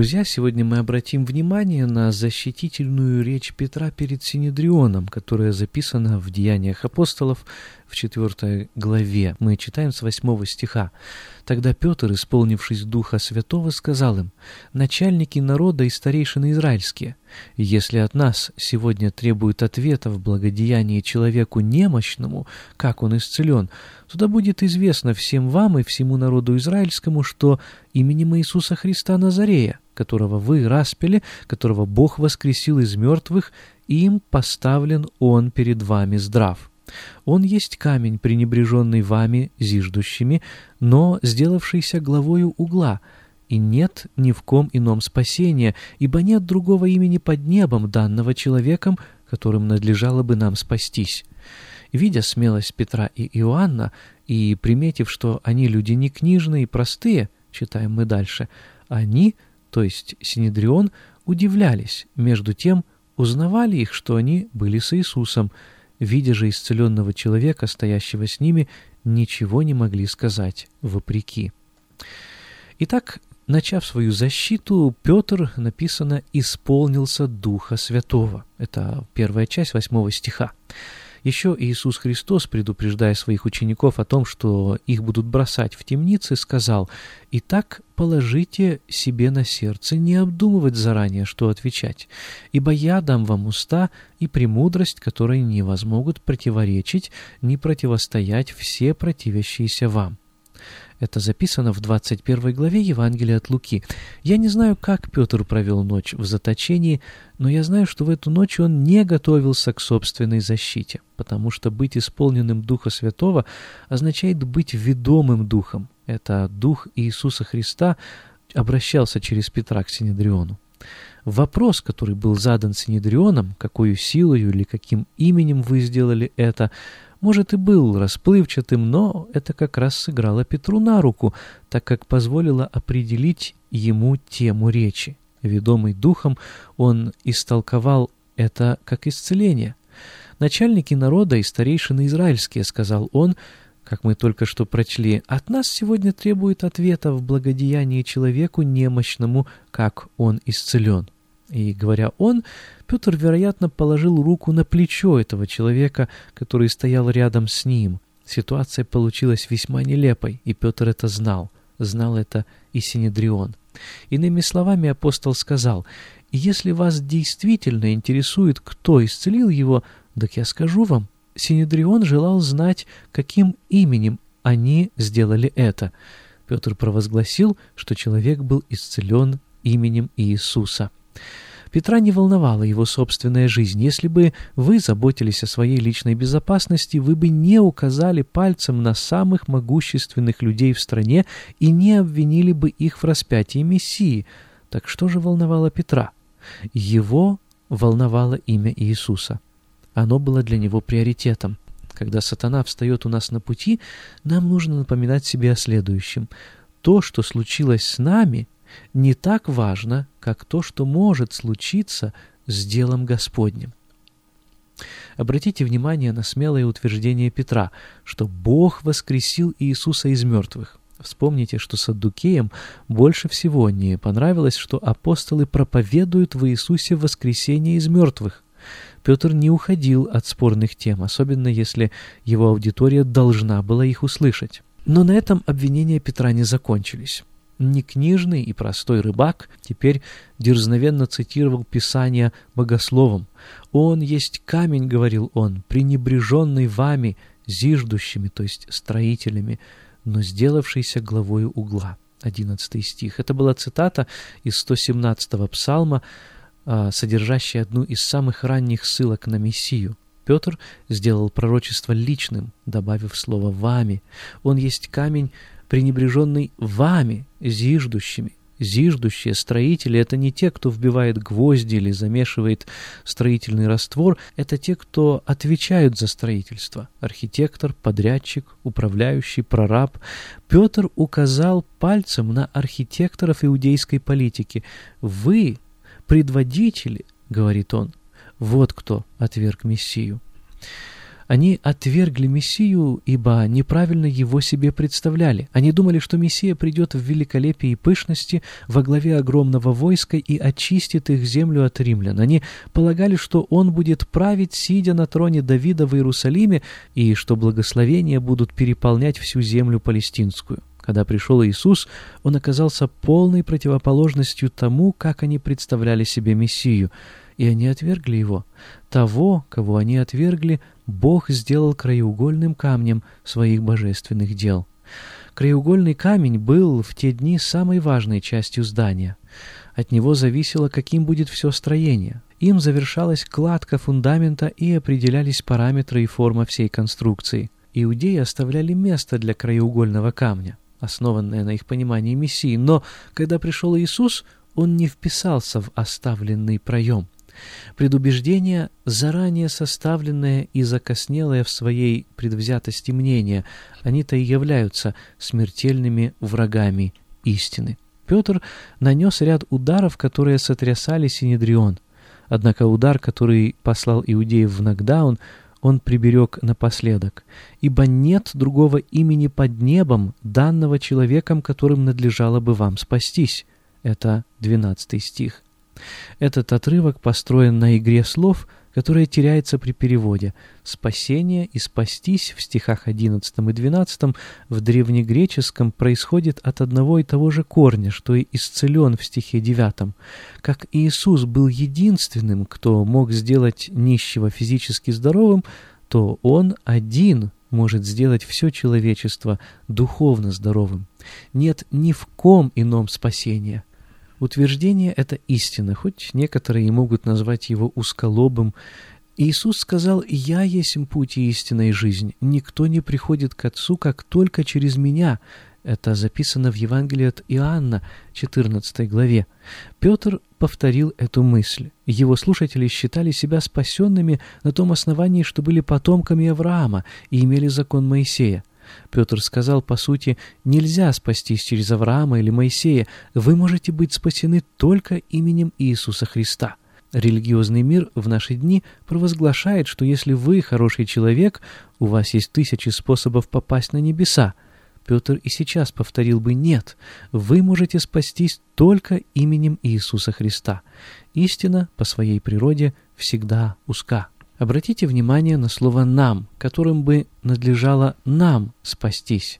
Друзья, сегодня мы обратим внимание на защитительную речь Петра перед Синедрионом, которая записана в Деяниях апостолов в 4 главе. Мы читаем с 8 стиха. «Тогда Петр, исполнившись Духа Святого, сказал им, «Начальники народа и старейшины израильские, если от нас сегодня требуют ответа в благодеянии человеку немощному, как он исцелен, то да будет известно всем вам и всему народу израильскому, что именем Иисуса Христа Назарея, которого вы распяли, которого Бог воскресил из мертвых, им поставлен Он перед вами здрав. Он есть камень, пренебреженный вами, зиждущими, но сделавшийся главою угла, и нет ни в ком ином спасения, ибо нет другого имени под небом, данного человеком, которым надлежало бы нам спастись». Видя смелость Петра и Иоанна, и приметив, что они люди не книжные и простые, читаем мы дальше, они, то есть Синедрион, удивлялись, между тем узнавали их, что они были с Иисусом, видя же исцеленного человека, стоящего с ними, ничего не могли сказать вопреки. Итак, начав свою защиту, Петр, написано, исполнился Духа Святого. Это первая часть восьмого стиха. Еще Иисус Христос, предупреждая своих учеников о том, что их будут бросать в темницы, сказал, «Итак, положите себе на сердце не обдумывать заранее, что отвечать, ибо я дам вам уста и премудрость, которые не возмогут противоречить, ни противостоять все противящиеся вам». Это записано в 21 главе Евангелия от Луки. Я не знаю, как Петр провел ночь в заточении, но я знаю, что в эту ночь он не готовился к собственной защите, потому что быть исполненным Духа Святого означает быть ведомым Духом. Это Дух Иисуса Христа обращался через Петра к Синедриону. Вопрос, который был задан Синедрионом, какую силою или каким именем вы сделали это, может, и был расплывчатым, но это как раз сыграло Петру на руку, так как позволило определить ему тему речи. Ведомый духом, он истолковал это как исцеление. «Начальники народа и старейшины израильские», — сказал он, как мы только что прочли, «от нас сегодня требует ответа в благодеянии человеку немощному, как он исцелен». И, говоря «он», Петр, вероятно, положил руку на плечо этого человека, который стоял рядом с ним. Ситуация получилась весьма нелепой, и Петр это знал. Знал это и Синедрион. Иными словами, апостол сказал, «Если вас действительно интересует, кто исцелил его, так я скажу вам». Синедрион желал знать, каким именем они сделали это. Петр провозгласил, что человек был исцелен именем Иисуса. Петра не волновала его собственная жизнь. Если бы вы заботились о своей личной безопасности, вы бы не указали пальцем на самых могущественных людей в стране и не обвинили бы их в распятии Мессии. Так что же волновало Петра? Его волновало имя Иисуса. Оно было для него приоритетом. Когда сатана встает у нас на пути, нам нужно напоминать себе о следующем. То, что случилось с нами — не так важно, как то, что может случиться с делом Господним. Обратите внимание на смелое утверждение Петра, что Бог воскресил Иисуса из мертвых. Вспомните, что Саддукеям больше всего не понравилось, что апостолы проповедуют в Иисусе воскресение из мертвых. Петр не уходил от спорных тем, особенно если его аудитория должна была их услышать. Но на этом обвинения Петра не закончились. Некнижный и простой рыбак теперь дерзновенно цитировал Писание богословом. «Он есть камень, — говорил он, — пренебреженный вами, зиждущими, то есть строителями, но сделавшийся главою угла». 11 стих. Это была цитата из 117-го псалма, а, содержащая одну из самых ранних ссылок на Мессию. Петр сделал пророчество личным, добавив слово «вами». Он есть камень, пренебреженный вами, зиждущими. Зиждущие строители — это не те, кто вбивает гвозди или замешивает строительный раствор, это те, кто отвечают за строительство. Архитектор, подрядчик, управляющий, прораб. Петр указал пальцем на архитекторов иудейской политики. «Вы, предводители, — говорит он, — вот кто отверг Мессию». Они отвергли Мессию, ибо неправильно его себе представляли. Они думали, что Мессия придет в великолепии и пышности во главе огромного войска и очистит их землю от римлян. Они полагали, что он будет править, сидя на троне Давида в Иерусалиме, и что благословения будут переполнять всю землю палестинскую. Когда пришел Иисус, он оказался полной противоположностью тому, как они представляли себе Мессию, и они отвергли его. Того, кого они отвергли, Бог сделал краеугольным камнем своих божественных дел. Краеугольный камень был в те дни самой важной частью здания. От него зависело, каким будет все строение. Им завершалась кладка фундамента и определялись параметры и форма всей конструкции. Иудеи оставляли место для краеугольного камня, основанное на их понимании Мессии, но когда пришел Иисус, он не вписался в оставленный проем. Предубеждение, заранее составленное и закоснелое в своей предвзятости мнения, они-то и являются смертельными врагами истины. Петр нанес ряд ударов, которые сотрясали Синедрион. Однако удар, который послал иудеев в нокдаун, он приберег напоследок. «Ибо нет другого имени под небом, данного человеком, которым надлежало бы вам спастись». Это 12 стих. Этот отрывок построен на игре слов, которая теряется при переводе. «Спасение» и «спастись» в стихах 11 и 12 в древнегреческом происходит от одного и того же корня, что и «исцелен» в стихе 9. Как Иисус был единственным, кто мог сделать нищего физически здоровым, то Он один может сделать все человечество духовно здоровым. Нет ни в ком ином спасения – Утверждение — это истина, хоть некоторые и могут назвать его узколобым. Иисус сказал «Я есть путь и истина и жизнь. Никто не приходит к Отцу, как только через Меня». Это записано в Евангелии от Иоанна, 14 главе. Петр повторил эту мысль. Его слушатели считали себя спасенными на том основании, что были потомками Авраама и имели закон Моисея. Петр сказал, по сути, нельзя спастись через Авраама или Моисея, вы можете быть спасены только именем Иисуса Христа. Религиозный мир в наши дни провозглашает, что если вы хороший человек, у вас есть тысячи способов попасть на небеса. Петр и сейчас повторил бы «нет». Вы можете спастись только именем Иисуса Христа. Истина по своей природе всегда узка. Обратите внимание на слово «нам», которым бы надлежало нам спастись.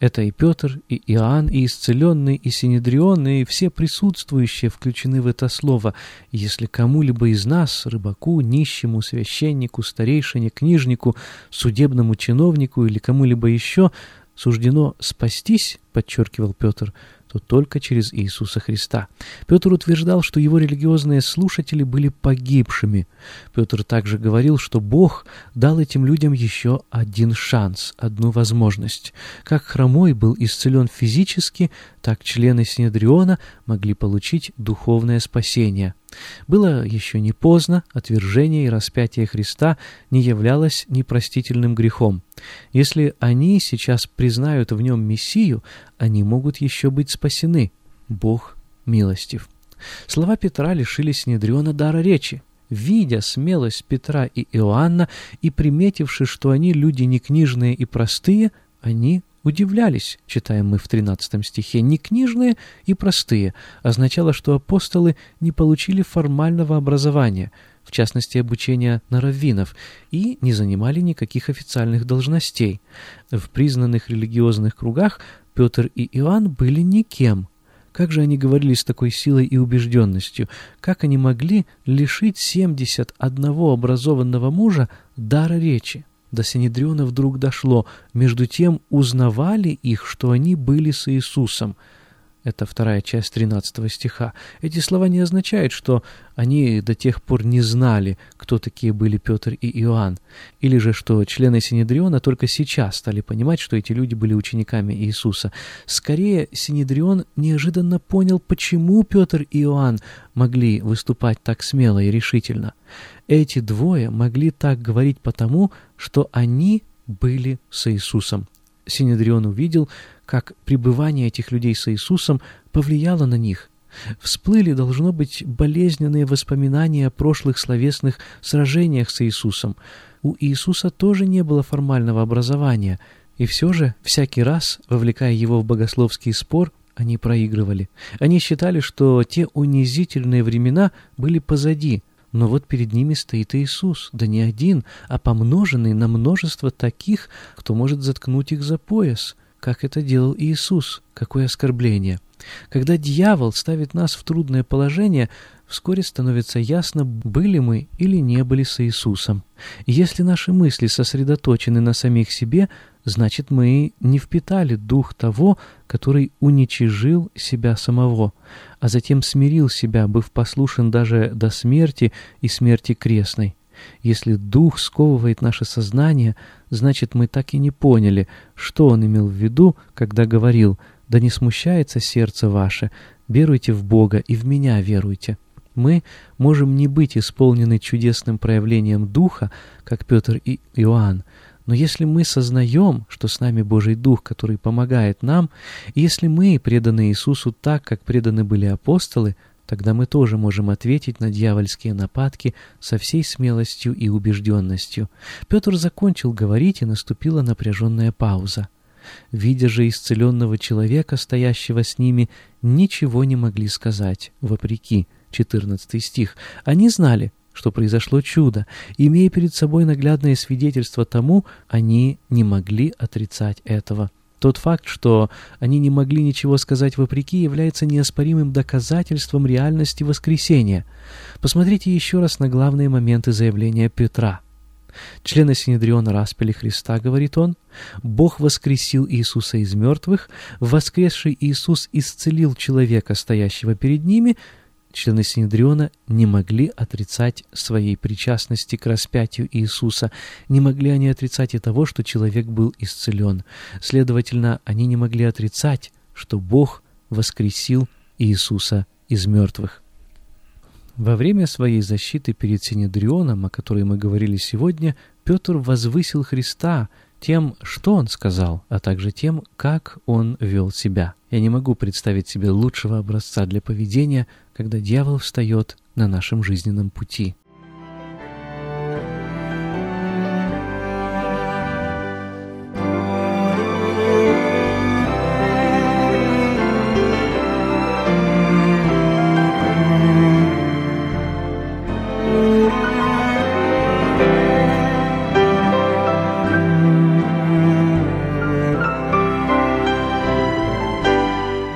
Это и Петр, и Иоанн, и исцеленный, и Синедрион, и все присутствующие включены в это слово. Если кому-либо из нас, рыбаку, нищему, священнику, старейшине, книжнику, судебному чиновнику или кому-либо еще суждено спастись, подчеркивал Петр, то только через Иисуса Христа. Петр утверждал, что его религиозные слушатели были погибшими. Петр также говорил, что Бог дал этим людям еще один шанс, одну возможность. Как хромой был исцелен физически, так члены Синедриона могли получить духовное спасение. Было еще не поздно, отвержение и распятие Христа не являлось непростительным грехом. Если они сейчас признают в нем Мессию, они могут еще быть спасены. Бог милостив. Слова Петра лишили Синедриона дара речи. Видя смелость Петра и Иоанна и приметивши, что они люди не книжные и простые, они удивлялись, читаем мы в 13 стихе, не книжные и простые, означало, что апостолы не получили формального образования. в частности обучения на раввинов, и не занимали никаких официальных должностей. В признанных религиозных кругах Петр и Иоанн были никем. Как же они говорили с такой силой и убежденностью? Как они могли лишить 71 образованного мужа дара речи? До Синедриона вдруг дошло. Между тем узнавали их, что они были с Иисусом. Это вторая часть 13 стиха. Эти слова не означают, что они до тех пор не знали, кто такие были Петр и Иоанн, или же что члены Синедриона только сейчас стали понимать, что эти люди были учениками Иисуса. Скорее, Синедрион неожиданно понял, почему Петр и Иоанн могли выступать так смело и решительно. Эти двое могли так говорить потому, что они были с Иисусом. Синедрион увидел, как пребывание этих людей с Иисусом повлияло на них. Всплыли, должно быть, болезненные воспоминания о прошлых словесных сражениях с Иисусом. У Иисуса тоже не было формального образования, и все же, всякий раз, вовлекая его в богословский спор, они проигрывали. Они считали, что те унизительные времена были позади – но вот перед ними стоит Иисус, да не один, а помноженный на множество таких, кто может заткнуть их за пояс, как это делал Иисус. Какое оскорбление! Когда дьявол ставит нас в трудное положение, вскоре становится ясно, были мы или не были с Иисусом. если наши мысли сосредоточены на самих себе, значит, мы не впитали дух того, который уничижил себя самого, а затем смирил себя, быв послушен даже до смерти и смерти крестной. Если дух сковывает наше сознание, значит, мы так и не поняли, что он имел в виду, когда говорил «Да не смущается сердце ваше, веруйте в Бога и в меня веруйте». Мы можем не быть исполнены чудесным проявлением Духа, как Петр и Иоанн, но если мы сознаем, что с нами Божий Дух, который помогает нам, и если мы преданы Иисусу так, как преданы были апостолы, тогда мы тоже можем ответить на дьявольские нападки со всей смелостью и убежденностью. Петр закончил говорить, и наступила напряженная пауза. Видя же исцеленного человека, стоящего с ними, ничего не могли сказать, вопреки. 14 стих. Они знали, что произошло чудо. Имея перед собой наглядное свидетельство тому, они не могли отрицать этого. Тот факт, что они не могли ничего сказать вопреки, является неоспоримым доказательством реальности воскресения. Посмотрите еще раз на главные моменты заявления Петра. Члены Синедриона распяли Христа, говорит он. Бог воскресил Иисуса из мертвых. Воскресший Иисус исцелил человека, стоящего перед ними – Члены Синедриона не могли отрицать своей причастности к распятию Иисуса, не могли они отрицать и того, что человек был исцелен. Следовательно, они не могли отрицать, что Бог воскресил Иисуса из мертвых. Во время своей защиты перед Синедрионом, о которой мы говорили сегодня, Петр возвысил Христа тем, что он сказал, а также тем, как он вел себя. Я не могу представить себе лучшего образца для поведения, когда дьявол встает на нашем жизненном пути.